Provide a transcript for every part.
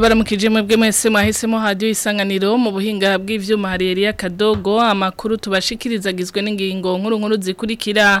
Baramukije mwebwe mwese mwahisemo radio isanganiro mu buhinga bw'ivyuma hari Elia Kadogo amakuru tubashikiriza gizwe n'ingingo nkuru nkuru zikurikira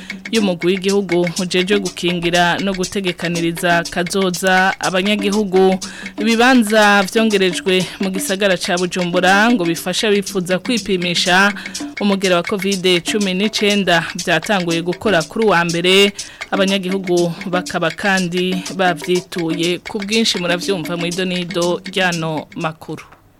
y'umugwi w'igihugu ujeje gukingira no gutegekaniriza kazoza abanyagihugu ibibanza byongerejwe mu gisagara ca Bujumbura ngo bifasha bifuza kwipimisha umugera wa covid cumi n'icyenda byatanguye gukora kuri uwa mbere abanyagihugu bakaba kandi babyituye ku bwinshi murabyumva mu nido ry'ano makuru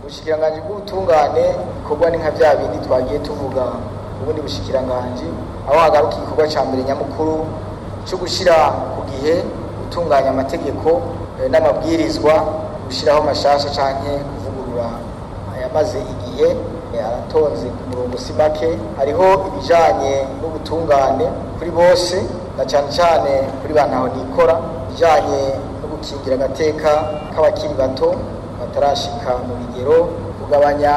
ubushikiranganje bw'ubutungane bikorwa ni nka bya bindi twagiye tuvuga ubundi bushikiranganje aho hagaruka igikorwa cya mbere nyamukuru cyo gushyira ku gihe gutunganya amategeko eh, n'amabwirizwa gushyiraho amashasha cyane kuvugurura ayamaze igihe eh, aratonze ku murongo si make hariho ibijyanye n'ubutungane kuri bose na cyane cyane kuri ba ntaho nikora ijyanye no gukingira agateka k'abakiri bato batarashika mu bigero kugabanya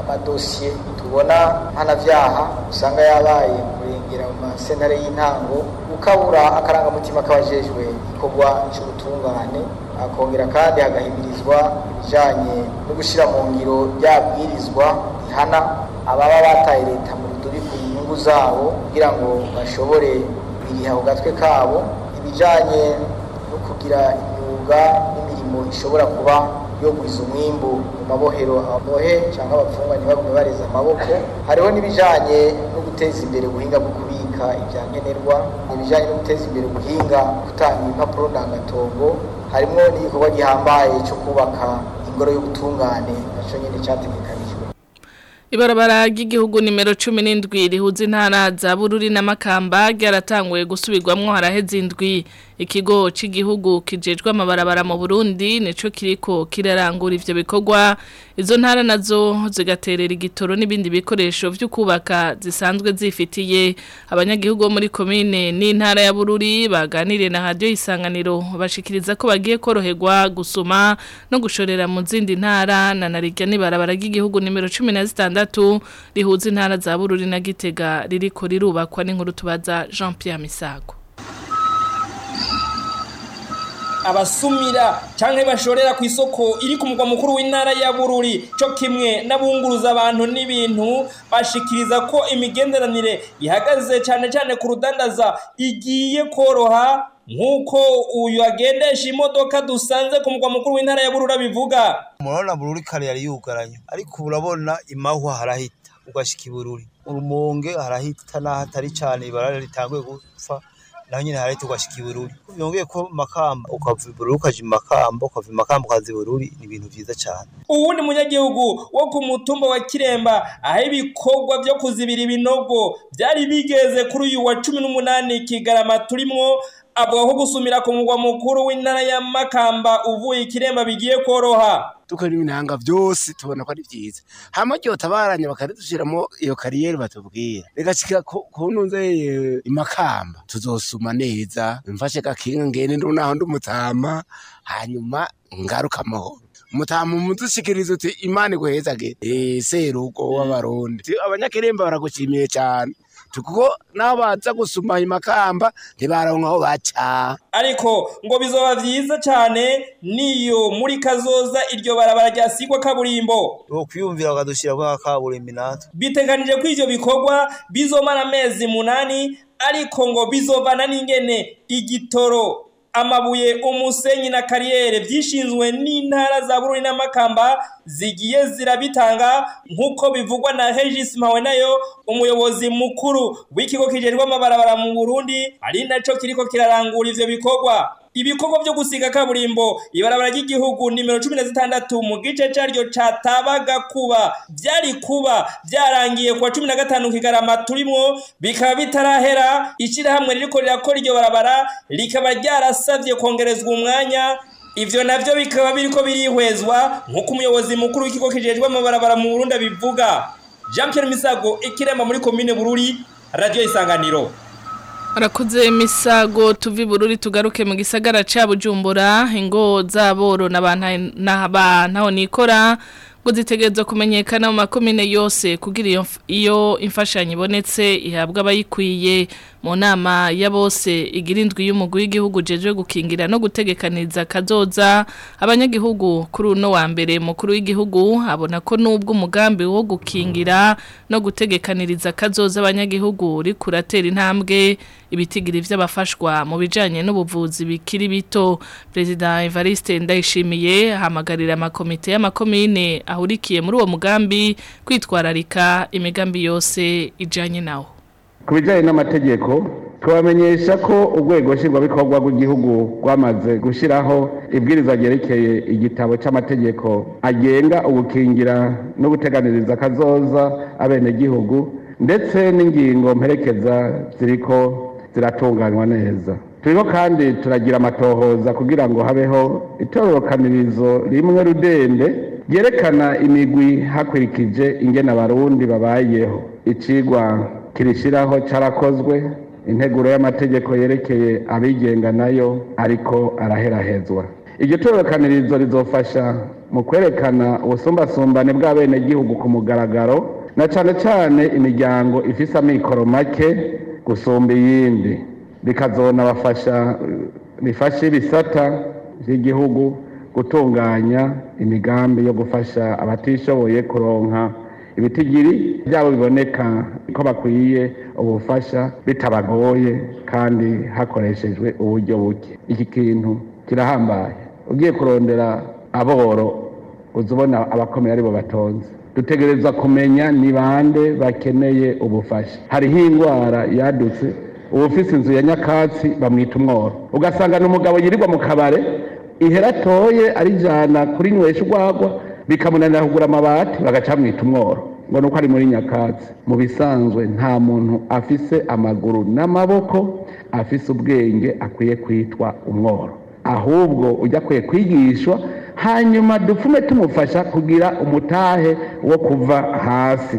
amadosiye tubona mpanabyaha usanga yabaye kurengera mu masenare y'intango ukabura akarangamutima k'abajejwe igikorwa cy'ubutungane akongera kandi hagahimirizwa ibijyanye no gushyira mu ngiro byabwirizwa rihana ababa bataye leta mu ruduri ku nyungu zabo kugira ngo bashobore biyiha ku kabo ibijyanye no kugira imyuga n'imirimo ishobora kuba yoguriza umwimbu mu mabohero abohe cyangwa abapfungwa ntibagume bareza amaboko hariho n'ibijyanye no guteza imbere guhinga bwo kubika ibya nkenerwa ibijyanye no guteza imbere guhinga gutanga impapuro ndangatongo harimo n'igikorwa gihambaye cyo kubaka ingoro y'ubutungane nacyo nyine cyategekanijwe ibarabara ry'igihugu nimero cumi n'indwi rihuza intara za zabururi na makamba ryaratanguye gusubirwamwo haraheze indwi ikigo cy'igihugu kijejwa mabarabara mu Burundi nico kiriko kirarangura ivyo bikorwa izo ntara nazo zigaterera igitoro n'ibindi bikoresho byo kubaka zisanzwe zifitiye abanyagihugu muri komine n'intara ya Bururi baganiriye na radio isanganiro bashikiriza ko bagiye koroherwa gusoma no gushorera mu zindi ntara na narijya nibarabara ry'igihugu nimero 16 rihuza intara za Bururi na Gitega ririko rirubakwa n'inkuru tubaza Jean Pierre Misago abasumira cyangwa bashorera ku isoko iri ku mugwa mukuru w'intara ya bururi cyo kimwe n'abunguruza abantu n'ibintu bashikiriza ko imigenderanire ihagaze cyane cyane ku rudandaza igiye koroha nk'uko uyu agendesha imodoka dusanze ku mugwa mukuru w'intara ya bururi abivuga murabona bururi kare yari yugaranye ariko urabona imahwa harahita ugashika i bururi urumonge harahita atari cyane ibara ritanguye gupfa naho nyine hari tugashika ibururi byongeye ko makamba ukava ibururi ukaja makamba ukava makamba ukaza ibururi ni ibintu vyiza cyane uwundi munyagihugu wo ku mutumba wa kiremba aho ibikorwa vyo kuzibira ibinogo byari bigeze kuri uyu wa cumi n'umunani kigarama turimo avuga gusumira ku mugwa mukuru w'intara ya makamba uvuye ikiremba bigiye koroha dukora ibinanga byose tubona ko ari byiza hama ryo tabaranye bakadushyiramo iyo kariyeri batubwira rigacika ku ntunze imakamba tuzosuma neza mfashe gakinga ngende ndunaho ndumutama hanyuma ngaruka amahoro umutama umudushikiriza uti imana iguhezagire eh, serugo w'abarundi mm. abanyakiremba baragushimiye cyane kuko n'abaza gusuma ayo makamba ntibaronka baca ariko ngo bizoba byiza cyane niyo muri kazoza iryo barabara ryasigwa kaburimbo ukwiyumvira bakadushyira kwa kaburimbo natwe biteganije ko ibyo bikorwa bizomara amezi munani ariko ngo bizovana n'ingene igitoro amabuye umusenyi na kariyeri byishinzwe n'intara za bururi n'amakamba zigiye zirabitanga nk'uko bivugwa na hegisi mpawe nayo umuyobozi mukuru w'ikigo kijejwe amabarabara mu burundi ari nacyo kiriko kirarangura ivyo bikorwa ibikorwa byo gusiga kaburimbo ibarabara ry'igihugu nimero cumi na zitandatu mu gice cyaryo catabaga kuba byari kuba byarangiye kuwa cumi na gatanu kigarama turimo bikaba bitarahera ishyirahamwe ririko rirakora iryo barabara rikaba ryarasavye kongerezwa umwanya ivyo navyo bikaba biriko birihwezwa nk'uko umuyobozi mukuru w'ikigo kijejwe amabarabara mu Burundi bivuga Jean Pierre Misago ikirema muri komine Bururi Radio Isanganiro Arakuze misago tuvi bururi tugaruke mu gisagara cha Bujumbura ingo zaboro n'abantu nikora ngo zitegerezwa kumenyekana mu makomine yose kugira iyo imfashanyo ibonetse ihabwa abayikwiye mu nama ya bose igirindwi y'umugwi w'igihugu jeje gukingira no gutegekaniza kazoza abanyagihugu kuri uno wa mbere mukuru w'igihugu abona ko nubwo umugambi wo gukingira no gutegekaniriza kazoza abanyagihugu uri kuratera intambwe ibitigiri by'abafashwa mu bijanye n'ubuvuzi bikiri bito President Evariste Ndayishimiye hamagarira amakomite y'amakomine ahurikiye muri uwo mugambi kwitwararika imigambi yose ijanye nawo ku bijyanye n'amategeko twabamenyesha ko urwego nshingwabikorwa rw'igihugu rwamaze gushyiraho ibwiriza ryerekeye igitabo cy'amategeko agenga ugukingira no guteganiriza akazoza abenegihugu ndetse n'ingingo mperekeza ziriko ziratunganywa neza turimo kandi turagira amatohoza kugira ngo habeho itorokanirizo rimwe rudende ryerekana imigwi hakurikije ingena abarundi babayeho ikigwa kirishyiraho cyarakozwe integuro y'amategeko yerekeye abigenga nayo ariko araherahezwa iryo torokanirizo rizofasha mu kwerekana ubusumbasumbane bw'abenegihugu ku mugaragaro na cyane cyane imiryango ifise amikoro make gusumba iyindi bikazonabafasha bifasha ibisata by'igihugu gutunganya imigambi yo gufasha abatishoboye kuronka ibitigiri byabo biboneka ko bakwiye ubufasha bitabagoye kandi hakoreshejwe uburyo buke iki kintu kirahambaye ugiye kurondera aboro uza ubona abakomeye aribo batonze dutegereza kumenya ni bande bakeneye ubufasha hariho indwara yadutse ubufise inzu ya nyakatsi bamwita umworo ugasanga ni umugabo yirirwa mu kabare ihera atoye arijyana kurinywesha urwagwa bikamunanira kugura amabati bagaca bamwita umworo ngo ni uko ari muri nyakatsi mu bisanzwe nta muntu afise amaguru n'amaboko afise ubwenge akwiye kwitwa umworo ahubwo ujya akwiye kwigishwa hanyuma dupfume tumufasha kugira umutahe wo kuva hasi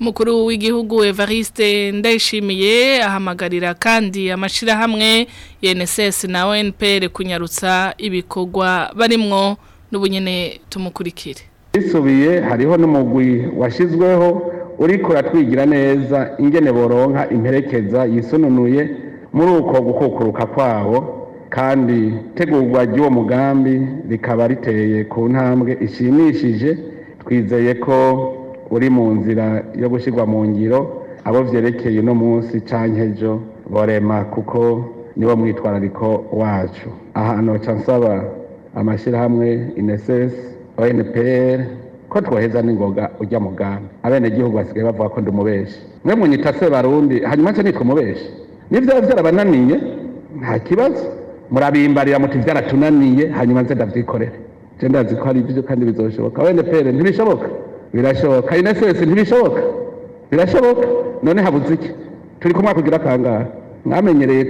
mukuru w'igihugu Evariste ndayishimiye ahamagarira kandi amashirahamwe UNSS na ONPR kunyarutsa ibikorwa barimwo n'ubu nyine tumukurikire bisubiye hariho n'umugwi washyizweho uriko uratwigira neza ingene boronka imperekeza yisununuye muri uko gukukuruka kwabo kandi tegurwa ry'uwo mugambi rikaba riteye ku ntambwe ishimishije twizeye ko uri mu nzira yo gushyirwa mu ngiro abo byerekeye uno munsi cyangwa ejo borema kuko niwo mwitwarariko wacu ahantu nsaba amashyirahamwe inesesi oneperi ko twoheza n'ingoga ujya mu abenegihugu basigaye bavuga ko ndi mwe munyita sebarundi, barundi hanyuma nshya nitwa umubeshi niyo byarabananiye nta kibazo murabimbarira muti byaratunaniye hanyuma nze ndabyikorere nje ndazi ko hari ibyo kandi bizoshoboka oneperi ntibishoboka birashoboka inesesi ntibishoboka birashoboka none habuze iki turi kumwe kugira kangahe mwamenyereye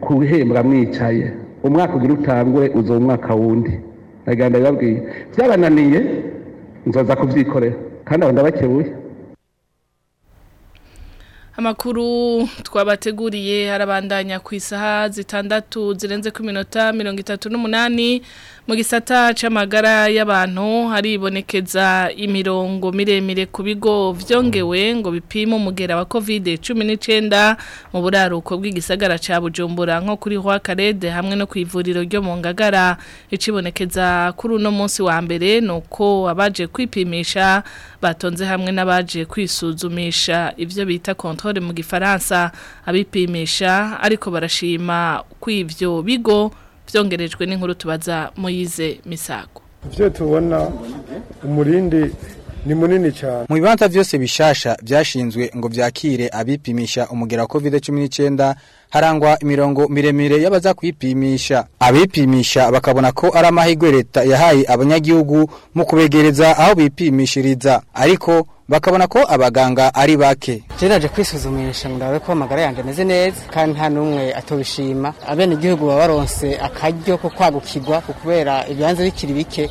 kuhembwa mwicaye umwaka ugira utangure uza umwaka wundi ntaganda bibabwiye byabananiye nzoza kubyikorera kandi aho ndabakebuye amakuru twabateguriye arabandanya ku isaha zitandatu zirenze ku minota mirongo itatu n'umunani mu gisata c'amagara y'abantu haribonekeza imirongo miremire ku bigo vyongewe ngo bipime umugera wa covid 19 mu buraruko bw'igisagara ca Bujumbura nko kuri Roi Karede hamwe no kwivuriro ryo mu Ngagara icibonekeza no uno munsi wa mbere nuko abaje kwipimisha batonze hamwe n'abaje kwisuzumisha ivyo bita controle mu gifaransa abipimisha ariko barashima kwivyo bigo byongerejwe n'inkuru tubaza muyize misago ibyo tubona umurindi ni munini cyane mu bibanza byose bishasha byashinzwe ngo byakire abipimisha umugera wa covid cumi n'icyenda harangwa imirongo miremire y'abaza kwipimisha abipimisha bakabona ko ari amahirwe leta yahaye abanyagihugu mu kubegereza aho bipimishiriza ariko bakabona ko abaganga ari bake naje kwisuzumisha ngo ndabe ko amagara yanjye ameze neza kandi nta n'umwe atobishima abenegihugu baba baronse akaryo ko kwagukirwa kubera ibibanza bikiri bike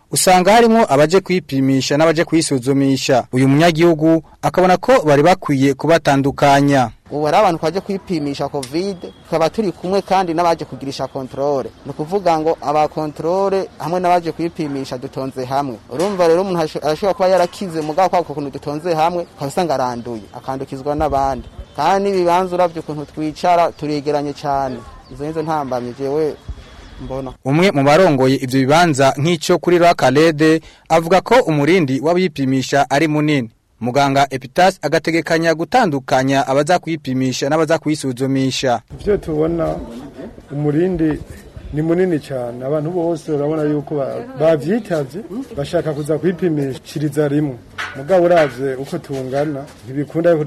usanga harimo abaje kwipimisha n'abaje kwisuzumisha uyu munyagihugu akabona ko bari bakwiye kubatandukanya ubu hari abantu twaje kwipimisha kovide tukaba turi kumwe kandi n'abaje kugirisha kontorore ni ukuvuga ngo aba abakontorore hamwe n'abaje kwipimisha dutonze hamwe urumva rero umuntu arashobora kuba yarakize mugabo kwa ukuntu dutonze hamwe ukaba usanga aranduye akandukizwa n'abandi kandi n'ibibanza urabye ukuntu twicara turegeranye cyane izo nizo ntambamye jewe umwe mu barongoye ibyo bibanza nk'icyo kuri rakarede avuga ko umurindi w'abipimisha ari munini muganga epitasi agategekanya gutandukanya abaza kuyipimisha n'abaza kuyisuzumisha ibyo tubona umurindi ni munini cyane abantu bose urabona yuko babyitabye bashaka kuza kwipimishiriza rimwe mugabo urabye uko tungana ntibikunda yuko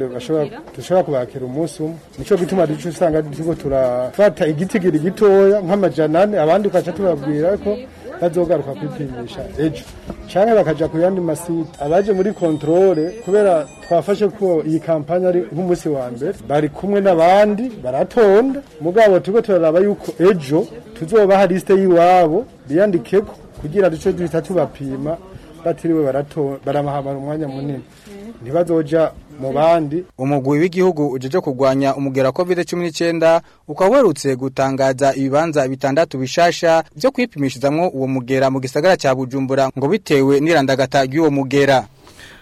dushobora kubakira umunsi umwe nicyo gituma duce usanga turiko turafata igitigiri gitoya nk'amajana abandi ukaca tubabwira ko bazogaruka kwipimisha ejo cyane bakajya ku yandi masite abaje muri kontorore kubera twafashe ko iyi kampani ari nk'umunsi wa mbere bari kumwe n'abandi baratonda mugabo turiho turaraba yuko ejo tuzobaha lisite y'iwabo biyandike ko kugira duce duhita tubapima batiriwe barabahamara umwanya munini ntibazoja mu bandi umugwi w'igihugu ujije kurwanya umugera covid 19 ukawerutse gutangaza ibibanza bitandatu bishasha byo kwipimishizamo uwo mugera mu gisagara cya Bujumbura ngo bitewe n'irandagata ry'uwo mugera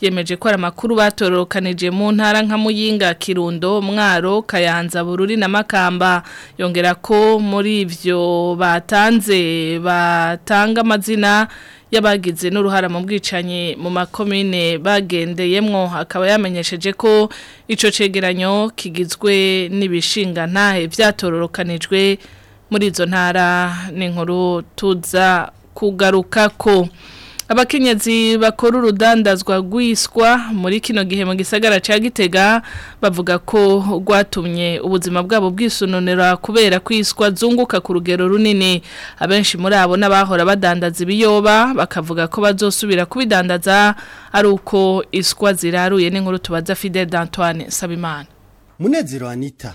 yemeje ko amakuru batorokanije mu ntara nka Muyinga Kirundo Mwaro Kayanza Bururi na Makamba yongera ko muri ivyo batanze batanga amazina y'abagize n'uruhara mu bwicanyi mu makomine bagendeyemwo akaba yamenyesheje ko icyo cegeranyo kigizwe n'ibishinga ntahe byatororokanijwe muri izo ntara n’inkuru tuza kugaruka ko abakenyezi bakora urudandazwa rwiswa muri kino gihe mu gisagara cya gitega bavuga ko rwatumye ubuzima bwabo bwisunonera kubera kwiswa zunguka ku rugero runini abenshi muri abo n'abahora badandaza ibiyoba bakavuga ko bazosubira kubidandaza ari uko iswa ziraruye n'inkuru tubaza fide d'antoine sabimana munezero anita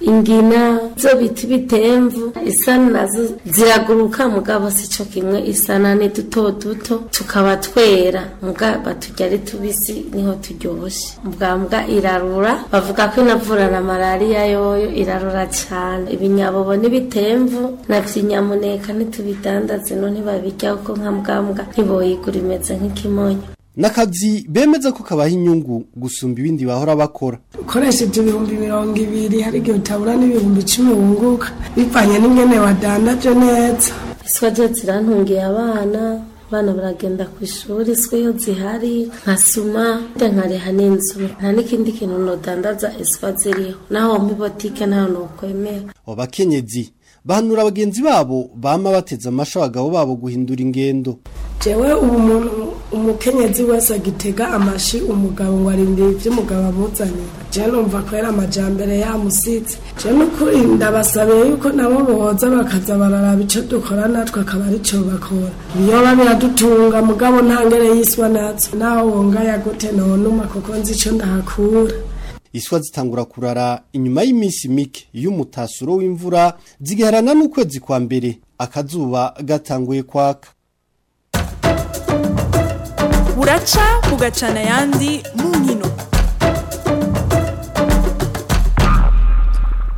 ingina zo biti bitemvu isana nazo ziraguruka mugabo sico kimwe isana ni duto duto tukaba twera mbwa batujya ari tubisi niho turyoshe mbwa irarura bavuga ko inavura na malariya yoyo irarura cyane ibinyabobo n'ibitemvu na vyinyamuneka ntitubidandaze no ntibabirya kuko nka mbwa ntiboyigura imeze nk'ikimonyo n'akazi bemeza ko kabaha inyungu gusumba ibindi bahora bakora ukoresheje ibyo bihumbi mirongo ibiri hari igihe utabura n'ibihumbi cumi wunguka bivanye n'ingene wadandaje neza iswa ryo zirantungiye abana abana baragenda ku ishuri iswa iyo zihari nkasuma nkariha n'inzu nta n'ikindi kintu nudandaza iswa ziriho naho muri botike ntawe nukwemera abakenyezi bahanura bagenzi babo bama bateze amashyi babo guhindura ingendo jewe ubu umuntu umukenyezi wese agitega amashi umugabo ngo arindire iby'umugabo amuzanye jewe numva ko yari amajyambere yamusitse jewe n'ukuri basabe yuko nabo boza bakaza bararaba icyo dukora natwe akaba aricyo bakora biyoba biradutunga mugabo ntangere yiswa natwe naho wongaya gute nonuma kuko nzi icyo ndahakura iswa zitangura kurara inyuma y'iminsi mike y'umutasuro w'imvura zigaherana n'ukwezi kwa mbere akazuba gatanguye kwaka buraca mugacana ayandi mu nkino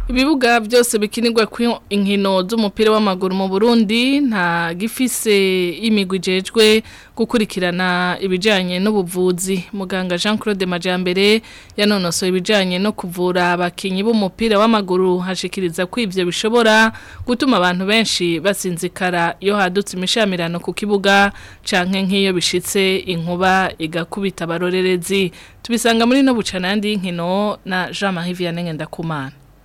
ibibuga byose bikinirwa ku inkino z'umupira w'amaguru mu burundi nta gifise imigwi ijejwe gukurikirana ibijyanye n'ubuvuzi muganga jean claude Majambere yanonoso ibijyanye no kuvura abakinnyi b'umupira w'amaguru hashikiriza ko ibyo bishobora gutuma abantu benshi basinzikara yo hadutse imishamirano ku kibuga cyangwa nk'iyo bishyitse inkuba igakubita abarorerezi tubisanga muri no bucanandi y'inkino na jean marie vianney ngendakumana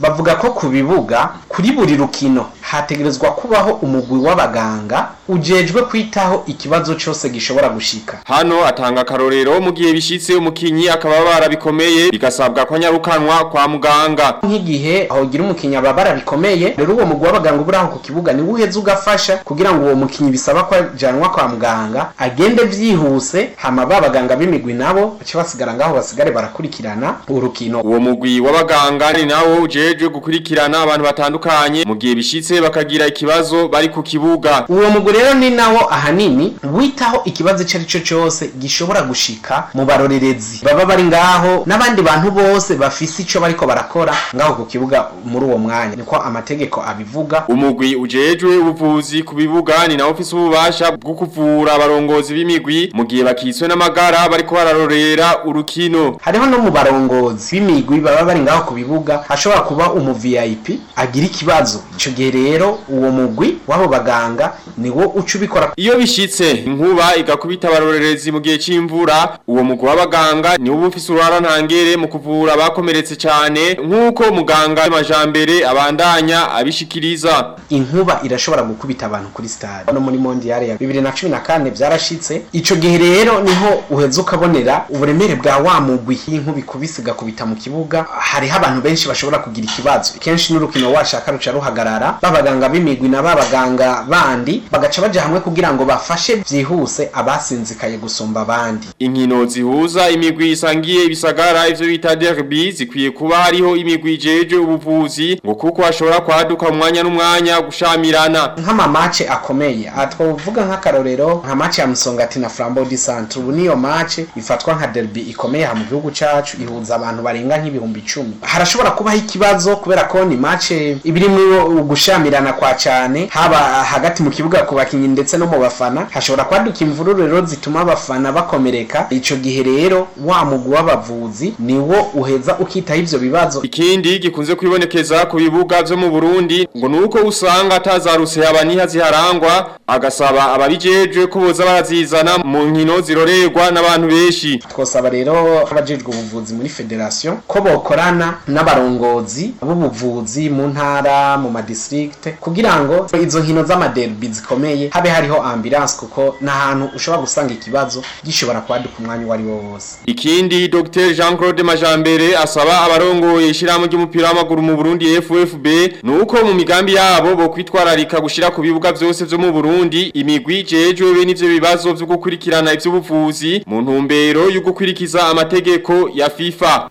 bavuga ko bavuga kuri buri rukino hategerezwa kubaho umugwi w'abaganga ujejwe kwitaho ikibazo cyose gishobora gushika hano atanga akarorero mu gihe bishyitse umukinnyi akaba barabikomeye bigasabwa ko nyarukanwa kwa muganga nk'igihe ahogira umukinyi ababara bikomeye rero uwo mugwi w'abaganga uburaho ku kibuga ni uheze ugafasha kugira ngo uwo mukinnyi bisaba ko ajanwa kwa muganga agende vyihuse hama babaganga b'imigwi nabo bace basigara ngaho basigare barakurikirana urukino uwo mugwi w'abaganga ni nawo ujejwe gukurikirana abantu abantu batandukanye mu gihe bishitse bakagira ikibazo bari ku kibuga uwo mugwi rero ni nawo ahanini witaho ikibazo ico cyo cyose gishobora gushika mu barorerezi baba bari ngaho n'abandi bantu bose bafise ico bariko barakora ngaho ku kibuga muri uwo mwanya niko amategeko abivuga umugwi ujejwe ubuvuzi ku bibuga ni nawo ufise ububasha bwo kuvura abarongozi b'imigwi mu gihe bakiswe n'amagara bariko bararorera urukino hariho no mu barongozi b'imigwi baba bari ngaho ku bibuga hashobora kuba umu VIP agira ikibazo icyo gihe rero uwo mugwi w'abo baganga ni wo uca ubikora iyo bishyitse inkuba igakubita abarorerezi mu gihe cy'imvura uwo mugwi w'abaganga ni uba ufite uruhara ntangere mu kuvura abakomeretse cyane nk'uko muganga w'amajambere abandanya abishikiriza inkuba irashobora gukubita abantu kuri stade no muri mondiyari ya bibiri na cumi na kane byarashitse icyo gihe rero niho uheze ukabonera uburemere bwa wa mugwi y'inkuba ikubise igakubita mu kibuga hariho abantu benshi bashobora kugira ikibazo kenshi n'urukingo urukino washaka ruca ruhagarara b'abaganga b'imigwi na b'abaganga bandi bagaca baja hamwe kugira ngo bafashe byihuse abasinzikaye gusumba abandi inkino zihuza imigwi isangiye ibisagara ivyo bita derby zikwiye kuba hariho imigwi ijejwe ubuvuzi ngo kuko hashobora kwaduka umwanya n'umwanya gushamirana nk'amamace akomeye atwovuga ah, nk'akarorero nka mace ya Musongati na Flambeau du Centre ubu niyo mace ifatwa nka derby ikomeye mu gihugu cacu ihuza abantu barenga nk'ibihumbi 10 harashobora kubaho ikibazo kubera ko ni mace byinshi ibirimo gushamirana kwa cyane haba hagati mu kibuga ku bakinnyi ndetse no mu bafana hashobora kwaduka imvururu rero zituma abafana bakomereka icyo gihe rero wa mugwi w'abavuzi wo uheza ukitaho ibyo bibazo ikindi gikunze kwibonekeza ku bibuga byo mu Burundi ngo ni uko usanga atazaruse yaba niha ziharangwa agasaba ababijejwe ko boza barazizana mu nkino zirorerwa n'abantu benshi twosaba rero abajejwe ubuvuzi muri federation ko bokorana n'abarongozi b'ubuvuzi mu ntara mu madistrikte kugira ngo izo nkino z'amaderbi zikomeye habe hariho ambulance kuko n'ahantu ushobora gusanga ikibazo gishobora kwaduka umwanya uwo ari wo wose ikindi Dr Jean Claude Majambere asaba abarongoye ishyirahamwe ry'umupira w'amaguru mu Burundi FFB nuko mu migambi yabo bo kwitwararika gushyira ku bibuga byose byo mu Burundi Burundi imigwi ijejwe n'ivyo bibazo byo gukurikirana ivy'ubuvuzi mu ntumbero yo gukurikiza amategeko ya FIFA